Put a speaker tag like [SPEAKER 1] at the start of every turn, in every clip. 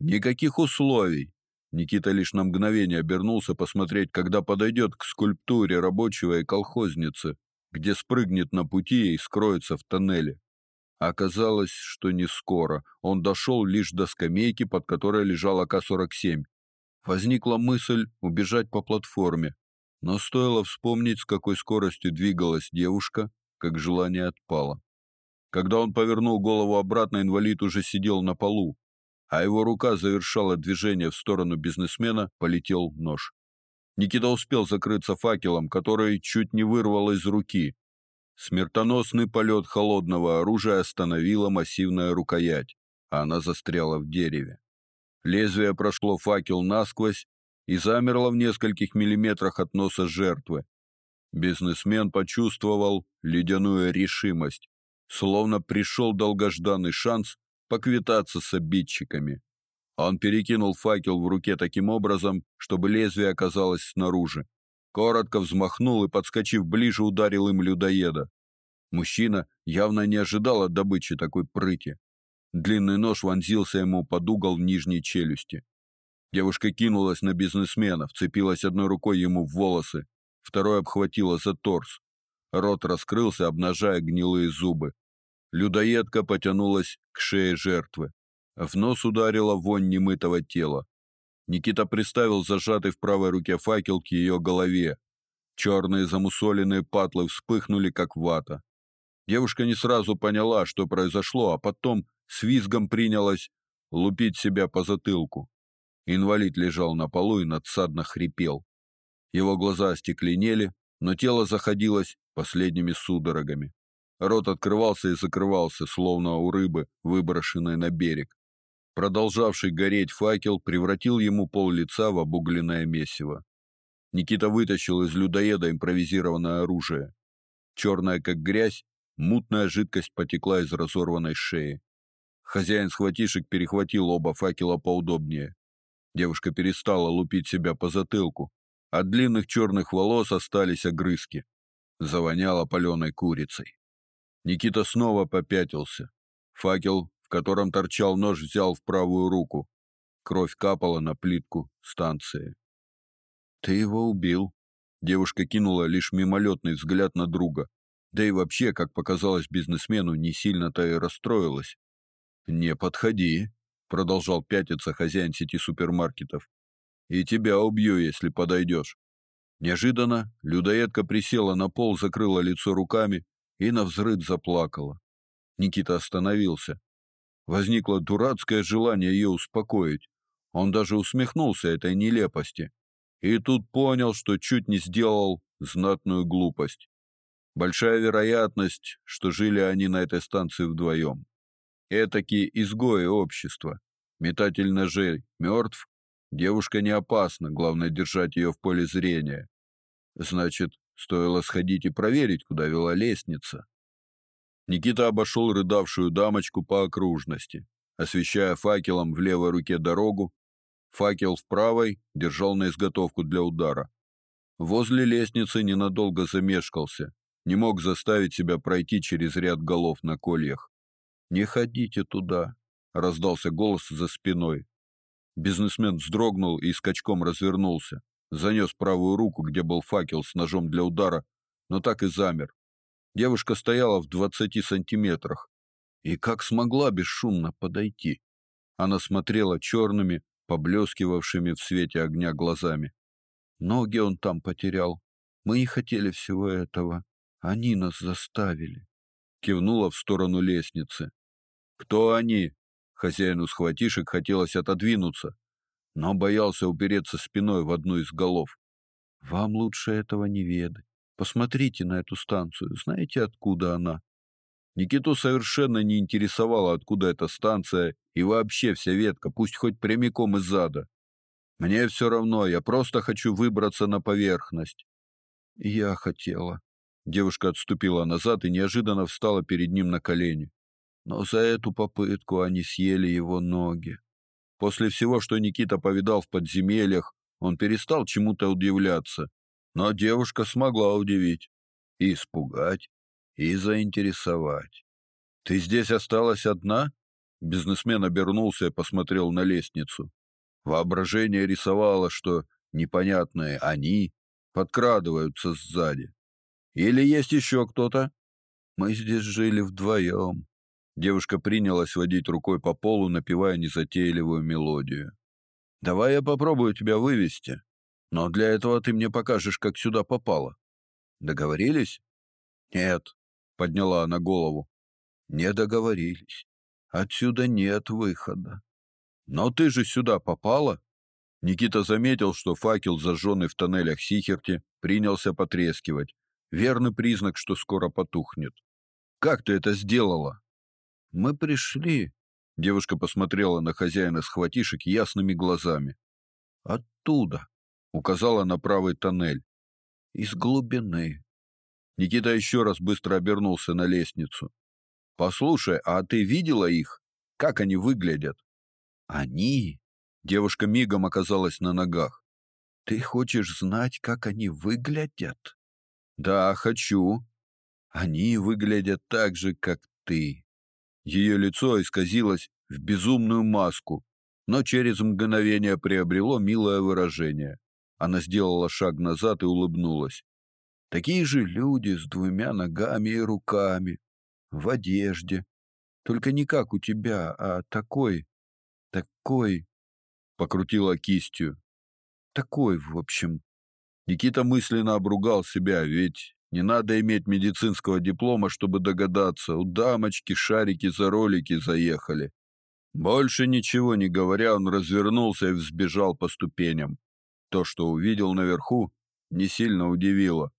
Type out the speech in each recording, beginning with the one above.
[SPEAKER 1] Никаких условий. Никита лишь на мгновение обернулся посмотреть, когда подойдет к скульптуре рабочего и колхозницы, где спрыгнет на пути и скроется в тоннеле. Оказалось, что не скоро. Он дошел лишь до скамейки, под которой лежал АК-47. Возникла мысль убежать по платформе, но стоило вспомнить, с какой скоростью двигалась девушка, как желание отпало. Когда он повернул голову обратно, инвалид уже сидел на полу, а его рука завершала движение в сторону бизнесмена, полетел нож. Никита успел закрыться факелом, который чуть не вырвал из руки. Смертоносный полет холодного оружия остановила массивная рукоять, а она застряла в дереве. Лезвие прошло факел насквозь и замерло в нескольких миллиметрах от носа жертвы. Бизнесмен почувствовал ледяную решимость, словно пришел долгожданный шанс поквитаться с обидчиками. Он перекинул факел в руке таким образом, чтобы лезвие оказалось снаружи. Коротко взмахнул и, подскочив ближе, ударил им людоеда. Мужчина явно не ожидал от добычи такой прыти. Длинный нож вонзился ему под угол нижней челюсти. Девушка кинулась на бизнесмена, вцепилась одной рукой ему в волосы, второй обхватила за торс. Рот раскрылся, обнажая гнилые зубы. Людоедка потянулась к шее жертвы. В нос ударила вонь немытого тела. Никита приставил зажатый в правой руке факел к ее голове. Черные замусоленные патлы вспыхнули, как вата. Девушка не сразу поняла, что произошло, а потом с визгом принялась лупить себя по затылку. Инвалид лежал на полу и надсадно хрипел. Его глаза остекленели, но тело заходилось последними судорогами. Рот открывался и закрывался, словно у рыбы, выброшенной на берег. Продолжавший гореть факел превратил ему пол лица в обугленное месиво. Никита вытащил из людоеда импровизированное оружие. Черная, как грязь, мутная жидкость потекла из разорванной шеи. Хозяин схватишек перехватил оба факела поудобнее. Девушка перестала лупить себя по затылку. От длинных черных волос остались огрызки. Завоняло паленой курицей. Никита снова попятился. Факел, в котором торчал нож, взял в правую руку. Кровь капала на плитку станции. «Ты его убил». Девушка кинула лишь мимолетный взгляд на друга. Да и вообще, как показалось бизнесмену, не сильно-то и расстроилась. «Не подходи», — продолжал пятиться хозяин сети супермаркетов. «И тебя убью, если подойдешь». Неожиданно людоедка присела на пол, закрыла лицо руками и навзрыд заплакала. Никита остановился. Возникло дурацкое желание ее успокоить. Он даже усмехнулся этой нелепости. И тут понял, что чуть не сделал знатную глупость. Большая вероятность, что жили они на этой станции вдвоем. Этакие изгои общества. Метатель ножей мертв, девушка не опасна, главное держать ее в поле зрения. Значит, Стоило сходить и проверить, куда вела лестница. Никита обошел рыдавшую дамочку по окружности, освещая факелом в левой руке дорогу, факел в правой держал на изготовку для удара. Возле лестницы ненадолго замешкался, не мог заставить себя пройти через ряд голов на кольях. «Не ходите туда», — раздался голос за спиной. Бизнесмен вздрогнул и скачком развернулся занес правую руку, где был факел с ножом для удара, но так и замер. Девушка стояла в двадцати сантиметрах. И как смогла бесшумно подойти? Она смотрела черными, поблескивавшими в свете огня глазами. Ноги он там потерял. Мы не хотели всего этого. Они нас заставили. Кивнула в сторону лестницы. Кто они? Хозяину схватишек хотелось отодвинуться, но боялся упереться спиной в одну из голов. Вам лучше этого не ведать. Посмотрите на эту станцию. Знаете, откуда она? Никиту совершенно не интересовало, откуда эта станция и вообще вся ветка, пусть хоть прямиком из зада. Мне все равно, я просто хочу выбраться на поверхность. Я хотела. Девушка отступила назад и неожиданно встала перед ним на колени. Но за эту попытку они съели его ноги. После всего, что Никита повидал в подземельях, он перестал чему-то удивляться. Но девушка смогла удивить, и испугать, и заинтересовать. «Ты здесь осталась одна?» Бизнесмен обернулся и посмотрел на лестницу. Воображение рисовало, что непонятные они подкрадываются сзади. Или есть еще кто-то? Мы здесь жили вдвоем. Девушка принялась водить рукой по полу, напевая незатейливую мелодию. Давай я попробую тебя вывести, но для этого ты мне покажешь, как сюда попала. Договорились? Нет, подняла она голову. Не договорились. Отсюда нет выхода. Но ты же сюда попала? Никита заметил, что факел, зажженный в тоннелях Сихерти, принялся потрескивать. Верный признак, что скоро потухнет. Как ты это сделала? Мы пришли. Девушка посмотрела на хозяина схватишек ясными глазами. Оттуда, указала на правый тоннель. Из глубины. Никита еще раз быстро обернулся на лестницу. Послушай, а ты видела их? Как они выглядят? Они? Девушка мигом оказалась на ногах. Ты хочешь знать, как они выглядят? Да, хочу. Они выглядят так же, как ты. Ее лицо исказилось в безумную маску, но через мгновение приобрело милое выражение. Она сделала шаг назад и улыбнулась. Такие же люди с двумя ногами и руками, в одежде. Только не как у тебя, а такой, такой, покрутила кистью. Такой, в общем. Никита мысленно обругал себя, ведь не надо иметь медицинского диплома, чтобы догадаться, у дамочки шарики за ролики заехали. Больше ничего не говоря, он развернулся и взбежал по ступеням. То, что увидел наверху, не сильно удивило.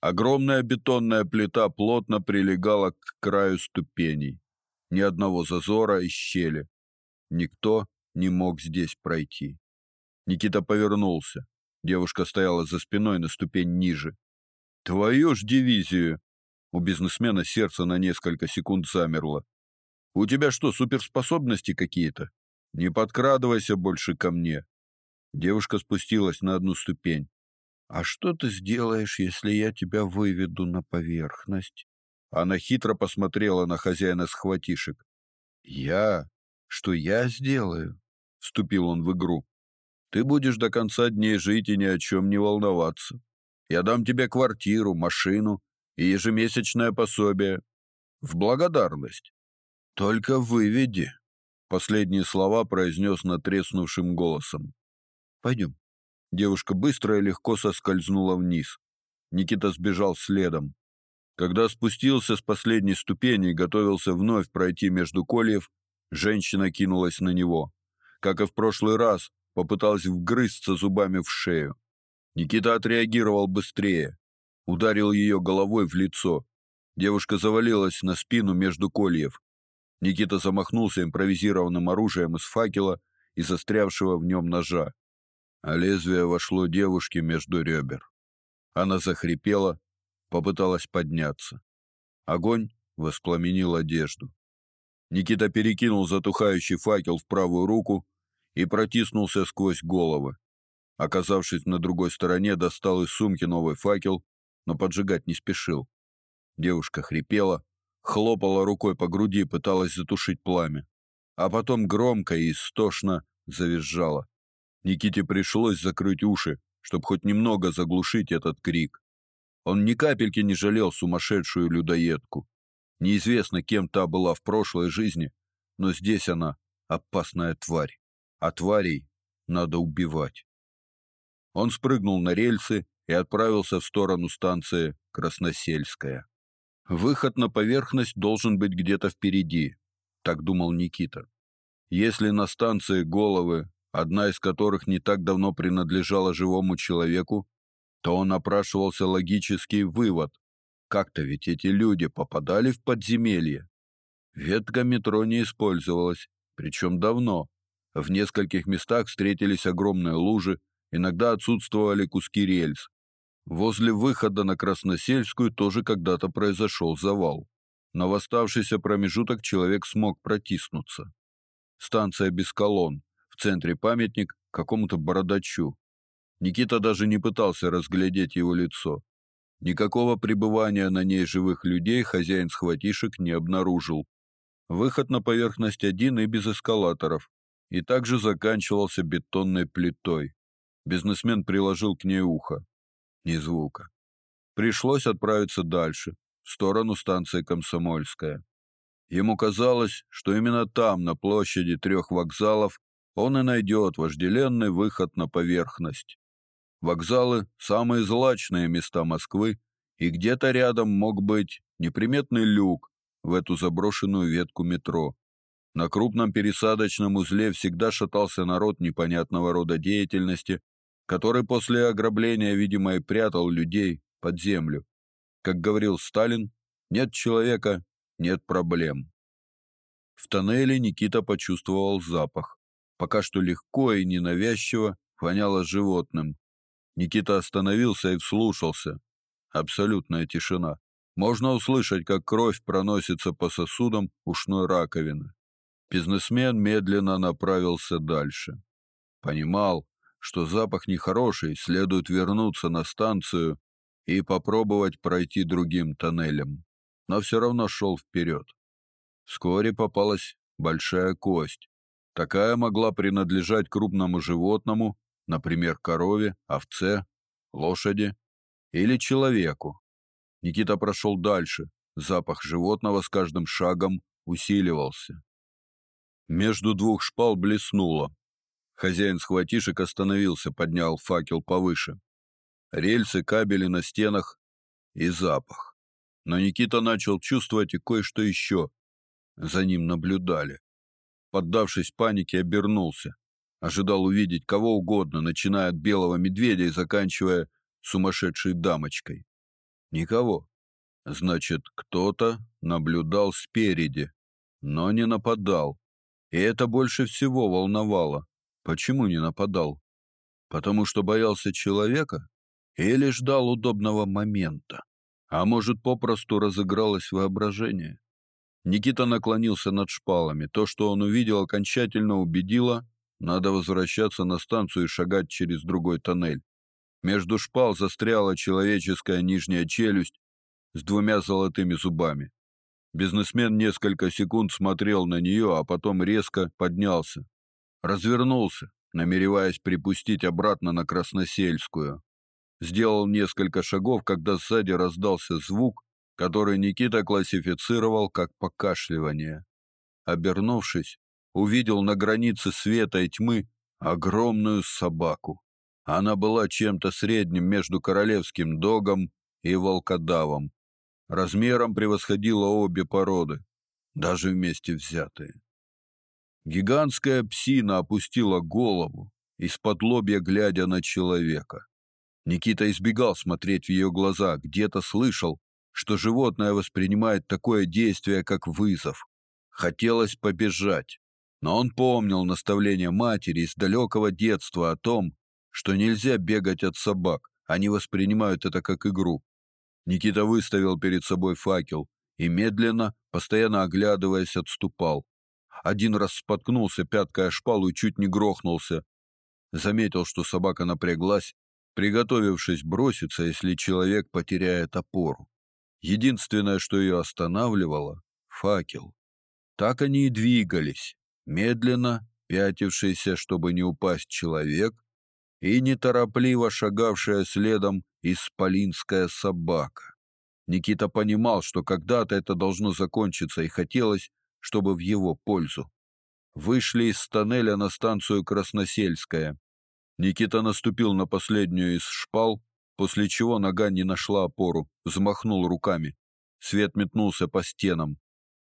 [SPEAKER 1] Огромная бетонная плита плотно прилегала к краю ступеней. Ни одного зазора и щели. Никто не мог здесь пройти. Никита повернулся. Девушка стояла за спиной на ступень ниже. Твою ж дивизию. У бизнесмена сердце на несколько секунд замерло. У тебя что, суперспособности какие-то? Не подкрадывайся больше ко мне. Девушка спустилась на одну ступень. А что ты сделаешь, если я тебя выведу на поверхность? Она хитро посмотрела на хозяина схватишек. Я? Что я сделаю? Вступил он в игру. Ты будешь до конца дней жить и ни о чем не волноваться. Я дам тебе квартиру, машину и ежемесячное пособие в благодарность. Только выведи. Последние слова произнес натреснувшим голосом. Пойдем. Девушка быстро и легко соскользнула вниз. Никита сбежал следом. Когда спустился с последней ступени и готовился вновь пройти между кольев, женщина кинулась на него. Как и в прошлый раз, попыталась вгрызться зубами в шею. Никита отреагировал быстрее. Ударил ее головой в лицо. Девушка завалилась на спину между кольев. Никита замахнулся импровизированным оружием из факела и застрявшего в нем ножа а лезвие вошло девушке между ребер. Она захрипела, попыталась подняться. Огонь воспламенил одежду. Никита перекинул затухающий факел в правую руку и протиснулся сквозь головы. Оказавшись на другой стороне, достал из сумки новый факел, но поджигать не спешил. Девушка хрипела, хлопала рукой по груди, пыталась затушить пламя, а потом громко и истошно завизжала. Никите пришлось закрыть уши, чтобы хоть немного заглушить этот крик. Он ни капельки не жалел сумасшедшую людоедку. Неизвестно, кем та была в прошлой жизни, но здесь она опасная тварь, а тварей надо убивать. Он спрыгнул на рельсы и отправился в сторону станции Красносельская. Выход на поверхность должен быть где-то впереди, так думал Никита. Если на станции головы одна из которых не так давно принадлежала живому человеку, то он напрашивался логический вывод. Как-то ведь эти люди попадали в подземелье. Ветка метро не использовалась, причем давно. В нескольких местах встретились огромные лужи, иногда отсутствовали куски рельс. Возле выхода на Красносельскую тоже когда-то произошел завал. Но в оставшийся промежуток человек смог протиснуться. Станция без колонн, в центре памятник какому-то бородачу. Никита даже не пытался разглядеть его лицо. Никакого пребывания на ней живых людей хозяин схватишек не обнаружил. Выход на поверхность один и без эскалаторов, и также заканчивался бетонной плитой. Бизнесмен приложил к ней ухо. Ни звука. Пришлось отправиться дальше, в сторону станции Комсомольская. Ему казалось, что именно там, на площади трех вокзалов, он и найдет вожделенный выход на поверхность. Вокзалы – самые злачные места Москвы, и где-то рядом мог быть неприметный люк в эту заброшенную ветку метро. На крупном пересадочном узле всегда шатался народ непонятного рода деятельности, который после ограбления, видимо, и прятал людей под землю. Как говорил Сталин, нет человека нет проблем. В тоннеле Никита почувствовал запах. Пока что легко и ненавязчиво воняло животным. Никита остановился и вслушался. Абсолютная тишина. Можно услышать, как кровь проносится по сосудам ушной раковины. Бизнесмен медленно направился дальше. Понимал, что запах нехороший, следует вернуться на станцию и попробовать пройти другим тоннелем но все равно шел вперед. Вскоре попалась большая кость. Такая могла принадлежать крупному животному, например, корове, овце, лошади или человеку. Никита прошел дальше. Запах животного с каждым шагом усиливался. Между двух шпал блеснуло. Хозяин схватишек остановился, поднял факел повыше. Рельсы, кабели на стенах и запах. Но Никита начал чувствовать и кое-что еще. За ним наблюдали. Поддавшись панике, обернулся. Ожидал увидеть кого угодно, начиная от белого медведя и заканчивая сумасшедшей дамочкой. Никого. Значит, кто-то наблюдал спереди, но не нападал. И это больше всего волновало. Почему не нападал? Потому что боялся человека или ждал удобного момента? А может, попросту разыгралось воображение? Никита наклонился над шпалами. То, что он увидел, окончательно убедило, надо возвращаться на станцию и шагать через другой тоннель. Между шпал застряла человеческая нижняя челюсть с двумя золотыми зубами. Бизнесмен несколько секунд смотрел на нее, а потом резко поднялся. Развернулся, намереваясь припустить обратно на Красносельскую. Сделал несколько шагов, когда сзади раздался звук, который Никита классифицировал как покашливание. Обернувшись, увидел на границе света и тьмы огромную собаку. Она была чем-то средним между королевским догом и волкодавом. Размером превосходила обе породы, даже вместе взятые. Гигантская псина опустила голову, из-под лобья глядя на человека. Никита избегал смотреть в ее глаза, где-то слышал, что животное воспринимает такое действие, как вызов. Хотелось побежать, но он помнил наставление матери из далекого детства о том, что нельзя бегать от собак, они воспринимают это как игру. Никита выставил перед собой факел и медленно, постоянно оглядываясь, отступал. Один раз споткнулся пяткой о шпалу и чуть не грохнулся. Заметил, что собака напряглась приготовившись броситься, если человек потеряет опору. Единственное, что ее останавливало — факел. Так они и двигались, медленно, пятившийся, чтобы не упасть человек, и неторопливо шагавшая следом исполинская собака. Никита понимал, что когда-то это должно закончиться, и хотелось, чтобы в его пользу. Вышли из тоннеля на станцию Красносельская. Никита наступил на последнюю из шпал, после чего нога не нашла опору, взмахнул руками. Свет метнулся по стенам.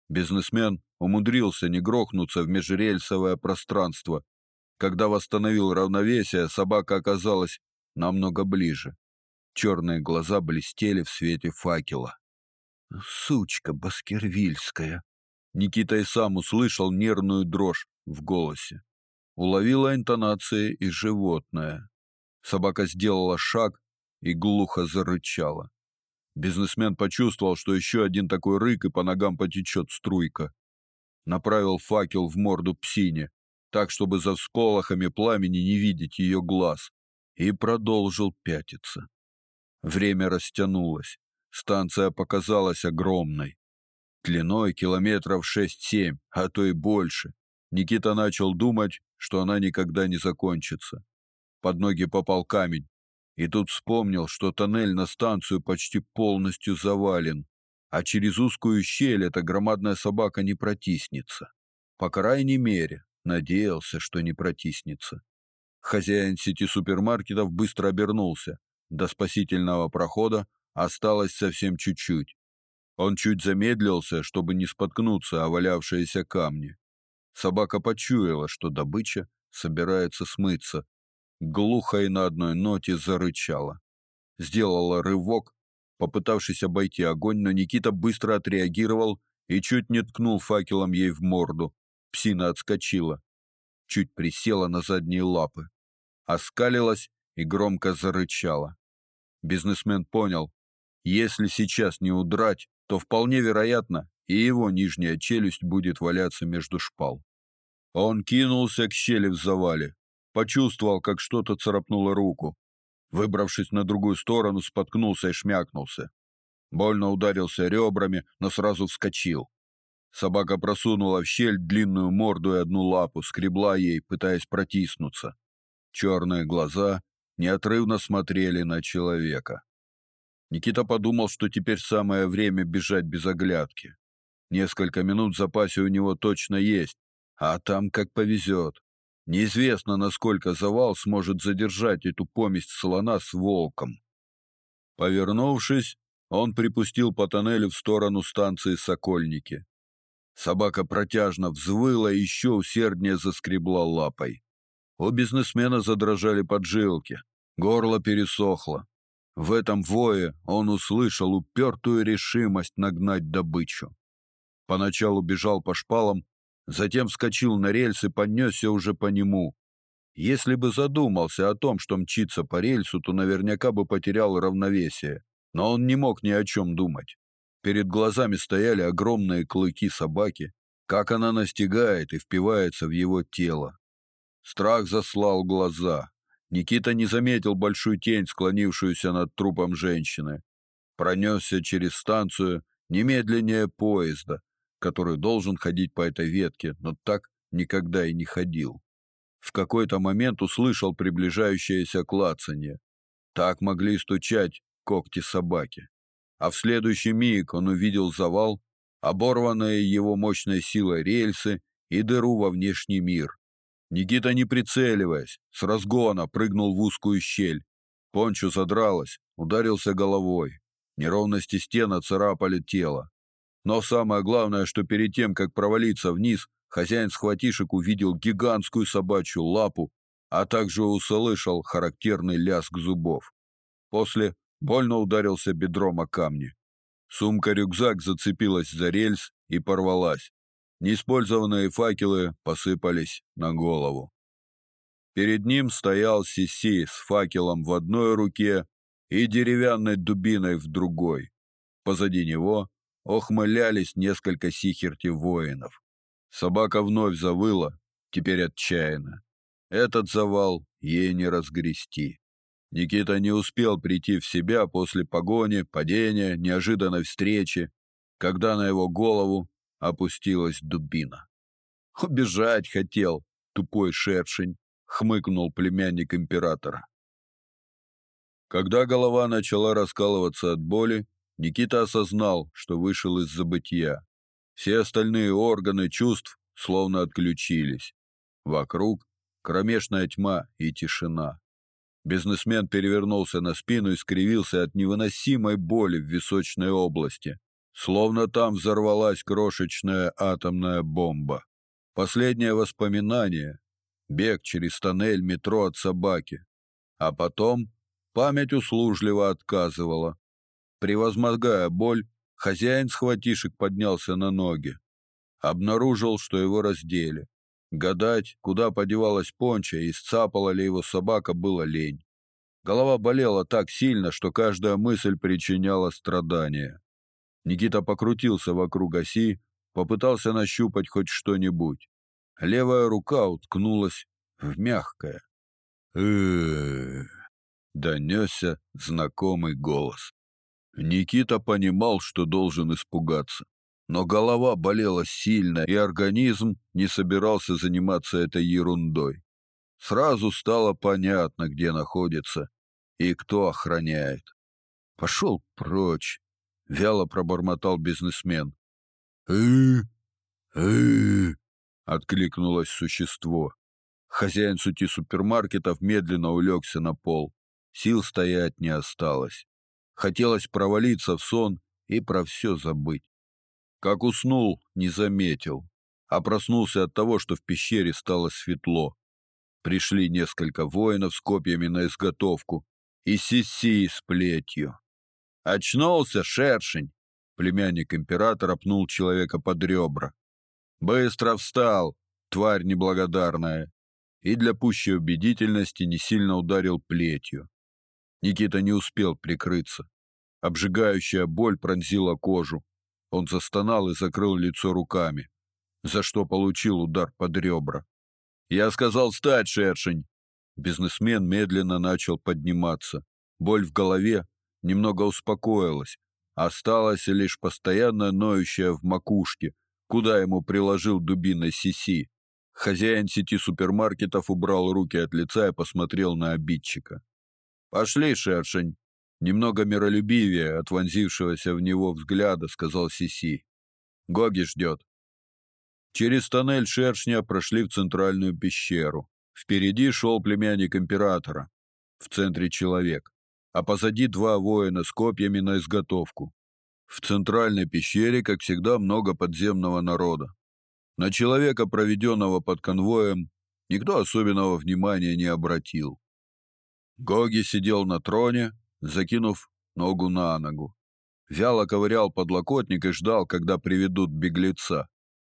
[SPEAKER 1] Бизнесмен умудрился не грохнуться в межрельсовое пространство. Когда восстановил равновесие, собака оказалась намного ближе. Черные глаза блестели в свете факела. «Сучка баскервильская!» Никита и сам услышал нервную дрожь в голосе уловила интонации и животное. Собака сделала шаг и глухо зарычала. Бизнесмен почувствовал, что еще один такой рык, и по ногам потечет струйка. Направил факел в морду псине, так, чтобы за всполохами пламени не видеть ее глаз, и продолжил пятиться. Время растянулось. Станция показалась огромной. Длиной километров шесть-семь, а то и больше. Никита начал думать, что она никогда не закончится. Под ноги попал камень, и тут вспомнил, что тоннель на станцию почти полностью завален, а через узкую щель эта громадная собака не протиснется. По крайней мере, надеялся, что не протиснется. Хозяин сети супермаркетов быстро обернулся. До спасительного прохода осталось совсем чуть-чуть. Он чуть замедлился, чтобы не споткнуться о валявшиеся камни. Собака почуяла, что добыча собирается смыться. Глухо и на одной ноте зарычала. Сделала рывок, попытавшись обойти огонь, но Никита быстро отреагировал и чуть не ткнул факелом ей в морду. Псина отскочила, чуть присела на задние лапы, оскалилась и громко зарычала. Бизнесмен понял, если сейчас не удрать, то вполне вероятно, и его нижняя челюсть будет валяться между шпал. Он кинулся к щели в завале, почувствовал, как что-то царапнуло руку. Выбравшись на другую сторону, споткнулся и шмякнулся. Больно ударился ребрами, но сразу вскочил. Собака просунула в щель длинную морду и одну лапу, скребла ей, пытаясь протиснуться. Черные глаза неотрывно смотрели на человека. Никита подумал, что теперь самое время бежать без оглядки. Несколько минут в запасе у него точно есть, а там как повезет. Неизвестно, насколько завал сможет задержать эту поместь слона с волком. Повернувшись, он припустил по тоннелю в сторону станции Сокольники. Собака протяжно взвыла и еще усерднее заскребла лапой. У бизнесмена задрожали поджилки, горло пересохло. В этом вое он услышал упертую решимость нагнать добычу. Поначалу бежал по шпалам, затем вскочил на рельс и понесся уже по нему. Если бы задумался о том, что мчится по рельсу, то наверняка бы потерял равновесие. Но он не мог ни о чем думать. Перед глазами стояли огромные клыки собаки, как она настигает и впивается в его тело. Страх заслал глаза. Никита не заметил большую тень, склонившуюся над трупом женщины. Пронесся через станцию немедленнее поезда, который должен ходить по этой ветке, но так никогда и не ходил. В какой-то момент услышал приближающееся клацанье. Так могли стучать когти собаки. А в следующий миг он увидел завал, оборванные его мощной силой рельсы и дыру во внешний мир. Никита, не прицеливаясь, с разгона прыгнул в узкую щель. Пончо задралась, ударился головой. Неровности стен царапали тело. Но самое главное, что перед тем, как провалиться вниз, хозяин схватишек увидел гигантскую собачью лапу, а также услышал характерный лязг зубов. После больно ударился бедром о камни. Сумка-рюкзак зацепилась за рельс и порвалась. Неиспользованные факелы посыпались на голову. Перед ним стоял Сиси с факелом в одной руке и деревянной дубиной в другой. Позади него Охмылялись несколько сихерти воинов. Собака вновь завыла, теперь отчаянно. Этот завал ей не разгрести. Никита не успел прийти в себя после погони, падения, неожиданной встречи, когда на его голову опустилась дубина. Убежать хотел, тупой шершень, хмыкнул племянник императора. Когда голова начала раскалываться от боли, Никита осознал, что вышел из забытья. Все остальные органы чувств словно отключились. Вокруг кромешная тьма и тишина. Бизнесмен перевернулся на спину и скривился от невыносимой боли в височной области, словно там взорвалась крошечная атомная бомба. Последнее воспоминание бег через тоннель метро от собаки. А потом память услужливо отказывала. Превозмогая боль, хозяин схватишек поднялся на ноги. Обнаружил, что его раздели. Гадать, куда подевалась понча и сцапала ли его собака, было лень. Голова болела так сильно, что каждая мысль причиняла страдания. Никита покрутился вокруг оси, попытался нащупать хоть что-нибудь. Левая рука уткнулась в мягкое. э донесся знакомый голос. Никита понимал, что должен испугаться. но голова болела сильно, и организм не собирался заниматься этой ерундой. Сразу стало понятно, где находится и кто охраняет. Пошел прочь, вяло пробормотал бизнесмен. Э, э, откликнулось существо. Хозяин сути супермаркетов медленно улегся на пол. Сил стоять не осталось. Хотелось провалиться в сон и про все забыть. Как уснул, не заметил, а проснулся от того, что в пещере стало светло. Пришли несколько воинов с копьями на изготовку и сиси с плетью. Очнулся шершень. Племянник императора пнул человека под ребра. Быстро встал, тварь неблагодарная, и для пущей убедительности не сильно ударил плетью. Никита не успел прикрыться. Обжигающая боль пронзила кожу. Он застонал и закрыл лицо руками, за что получил удар под ребра. Я сказал встать, шершень. Бизнесмен медленно начал подниматься. Боль в голове немного успокоилась. Осталась лишь постоянно ноющая в макушке, куда ему приложил дубиной Сиси. Хозяин сети супермаркетов убрал руки от лица и посмотрел на обидчика. Пошли, шершень. Немного миролюбивее от вонзившегося в него взгляда сказал Сиси. Гоги ждет. Через тоннель шершня прошли в центральную пещеру. Впереди шел племянник императора, в центре человек, а позади два воина с копьями на изготовку. В центральной пещере, как всегда, много подземного народа. На человека, проведенного под конвоем, никто особенного внимания не обратил. Гоги сидел на троне, закинув ногу на ногу. Вяло ковырял подлокотник и ждал, когда приведут беглеца.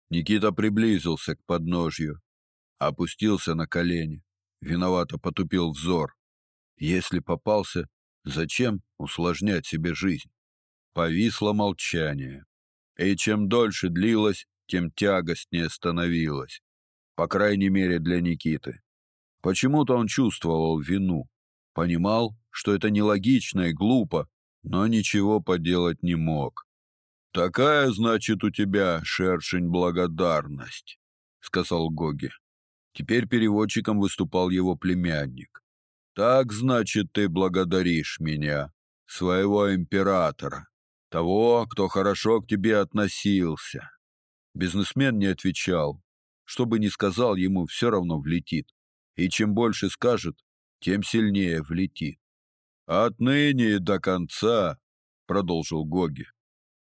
[SPEAKER 1] Никита приблизился к подножью, опустился на колени, виновато потупил взор. Если попался, зачем усложнять себе жизнь? Повисло молчание. И чем дольше длилось, тем тягостнее становилось. По крайней мере, для Никиты. Почему-то он чувствовал вину. Понимал, что это нелогично и глупо, но ничего поделать не мог. Такая, значит, у тебя, шершень, благодарность, сказал Гоги. Теперь переводчиком выступал его племянник. Так, значит, ты благодаришь меня, своего императора, того, кто хорошо к тебе относился. Бизнесмен не отвечал. Что бы ни сказал, ему все равно влетит. И чем больше скажет, тем сильнее влетит. Отныне и до конца, продолжил Гоги.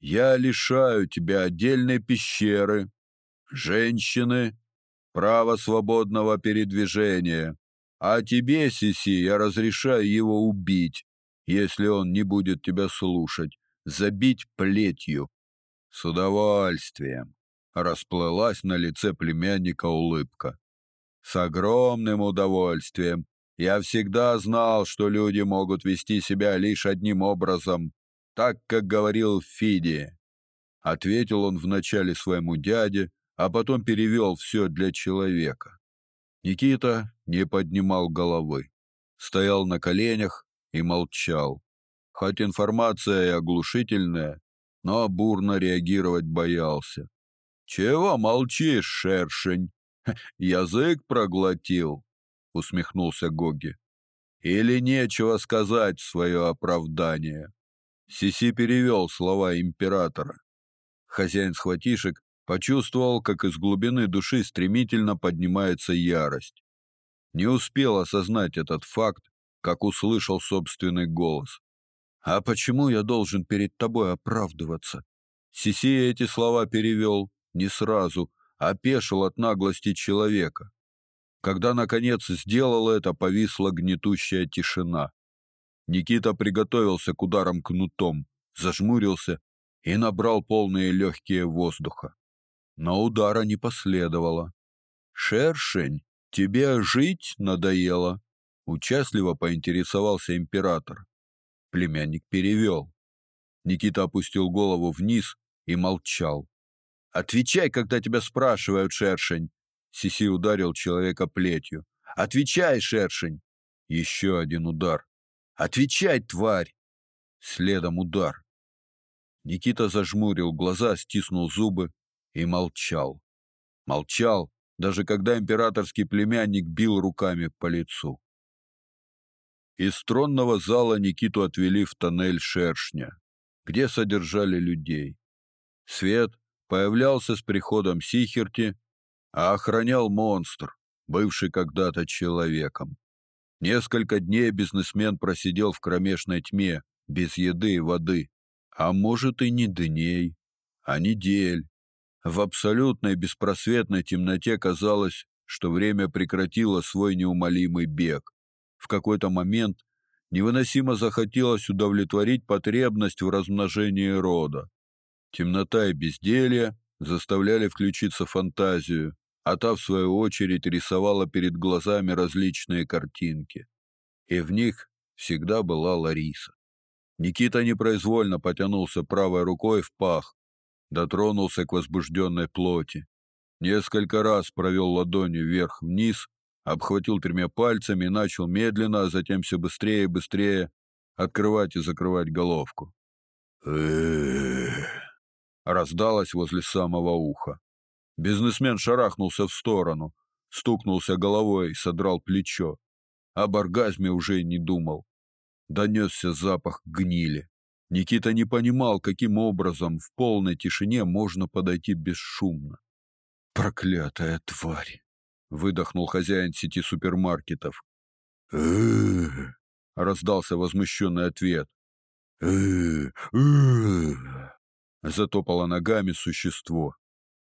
[SPEAKER 1] Я лишаю тебя отдельной пещеры, женщины, права свободного передвижения, а тебе, Сиси, я разрешаю его убить, если он не будет тебя слушать, забить плетью. С удовольствием. Расплылась на лице племянника улыбка. С огромным удовольствием. Я всегда знал, что люди могут вести себя лишь одним образом, так, как говорил Фиди. Ответил он вначале своему дяде, а потом перевел все для человека. Никита не поднимал головы, стоял на коленях и молчал. Хоть информация и оглушительная, но бурно реагировать боялся. Чего молчишь, шершень? Язык проглотил, усмехнулся Гоги. Или нечего сказать в свое оправдание? Сиси перевел слова императора. Хозяин схватишек почувствовал, как из глубины души стремительно поднимается ярость. Не успел осознать этот факт, как услышал собственный голос. А почему я должен перед тобой оправдываться? Сиси эти слова перевел не сразу, а пешил от наглости человека. Когда наконец сделал это, повисла гнетущая тишина. Никита приготовился к ударам кнутом, зажмурился и набрал полные легкие воздуха. Но удара не последовало. Шершень, тебе жить надоело? Участливо поинтересовался император. Племянник перевел. Никита опустил голову вниз и молчал. Отвечай, когда тебя спрашивают, шершень. Сиси ударил человека плетью. Отвечай, шершень. Еще один удар. Отвечай, тварь. Следом удар. Никита зажмурил глаза, стиснул зубы и молчал. Молчал, даже когда императорский племянник бил руками по лицу. Из тронного зала Никиту отвели в тоннель шершня, где содержали людей. Свет появлялся с приходом Сихерти, а охранял монстр, бывший когда-то человеком. Несколько дней бизнесмен просидел в кромешной тьме, без еды и воды, а может и не дней, а недель. В абсолютной беспросветной темноте казалось, что время прекратило свой неумолимый бег. В какой-то момент невыносимо захотелось удовлетворить потребность в размножении рода. Темнота и безделье заставляли включиться фантазию, а та в свою очередь рисовала перед глазами различные картинки. И в них всегда была Лариса. Никита непроизвольно потянулся правой рукой в пах, дотронулся к возбужденной плоти. Несколько раз провел ладонью вверх-вниз, обхватил тремя пальцами и начал медленно, а затем все быстрее и быстрее открывать и закрывать головку. раздалось возле самого уха. Бизнесмен шарахнулся в сторону, стукнулся головой и содрал плечо. Об оргазме уже и не думал. Донесся запах гнили. Никита не понимал, каким образом в полной тишине можно подойти бесшумно. «Проклятая тварь!» выдохнул хозяин сети супермаркетов. раздался возмущенный ответ. затопало ногами существо.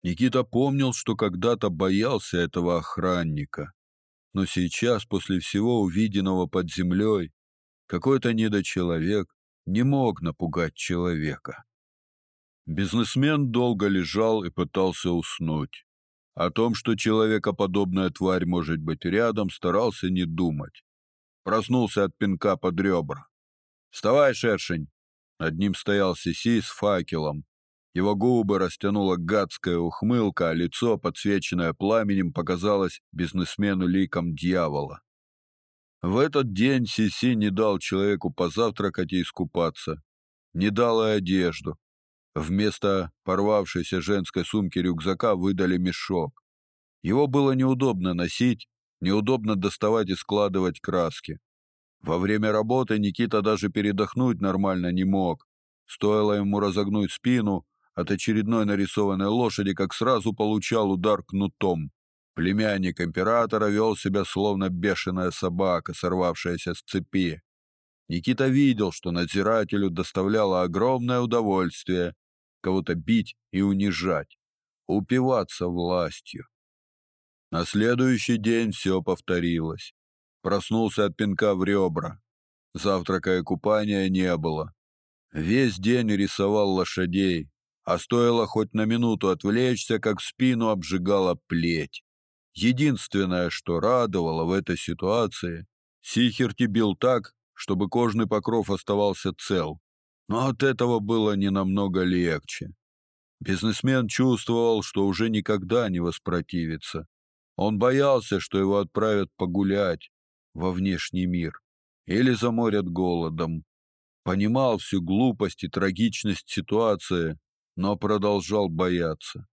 [SPEAKER 1] Никита помнил, что когда-то боялся этого охранника, но сейчас, после всего увиденного под землей, какой-то недочеловек не мог напугать человека. Бизнесмен долго лежал и пытался уснуть. О том, что человекоподобная тварь может быть рядом, старался не думать. Проснулся от пинка под ребра. «Вставай, шершень!» Над ним стоял Сиси с факелом. Его губы растянула гадская ухмылка, а лицо, подсвеченное пламенем, показалось бизнесмену ликом дьявола. В этот день Сиси не дал человеку позавтракать и искупаться, не дал и одежду, Вместо порвавшейся женской сумки рюкзака выдали мешок. Его было неудобно носить, неудобно доставать и складывать краски. Во время работы Никита даже передохнуть нормально не мог. Стоило ему разогнуть спину от очередной нарисованной лошади, как сразу получал удар кнутом. Племянник императора вел себя словно бешеная собака, сорвавшаяся с цепи. Никита видел, что надзирателю доставляло огромное удовольствие кого-то бить и унижать, упиваться властью. На следующий день все повторилось. Проснулся от пинка в ребра. Завтрака и купания не было. Весь день рисовал лошадей, а стоило хоть на минуту отвлечься, как спину обжигала плеть. Единственное, что радовало в этой ситуации, Сихерти бил так, чтобы кожный покров оставался цел, но от этого было не намного легче. Бизнесмен чувствовал, что уже никогда не воспротивится. Он боялся, что его отправят погулять во внешний мир или заморят голодом. Понимал всю глупость и трагичность ситуации, но продолжал бояться.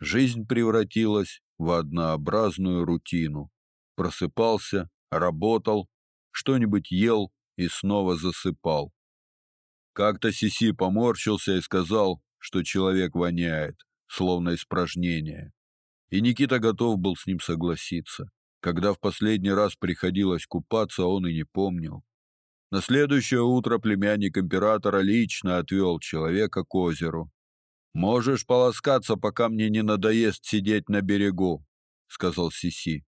[SPEAKER 1] Жизнь превратилась в однообразную рутину. Просыпался, работал, что-нибудь ел и снова засыпал. Как-то Сиси поморщился и сказал, что человек воняет, словно испражнение. И Никита готов был с ним согласиться. Когда в последний раз приходилось купаться, он и не помнил. На следующее утро племянник императора лично отвел человека к озеру. «Можешь полоскаться, пока мне не надоест сидеть на берегу», — сказал Сиси.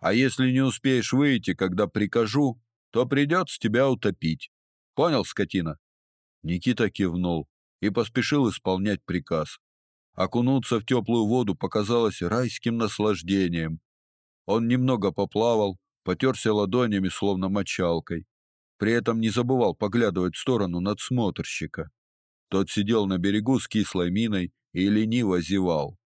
[SPEAKER 1] «А если не успеешь выйти, когда прикажу, то придется тебя утопить. Понял, скотина?» Никита кивнул и поспешил исполнять приказ. Окунуться в теплую воду показалось райским наслаждением. Он немного поплавал, потерся ладонями, словно мочалкой. При этом не забывал поглядывать в сторону надсмотрщика. Тот сидел на берегу с кислой миной и лениво зевал.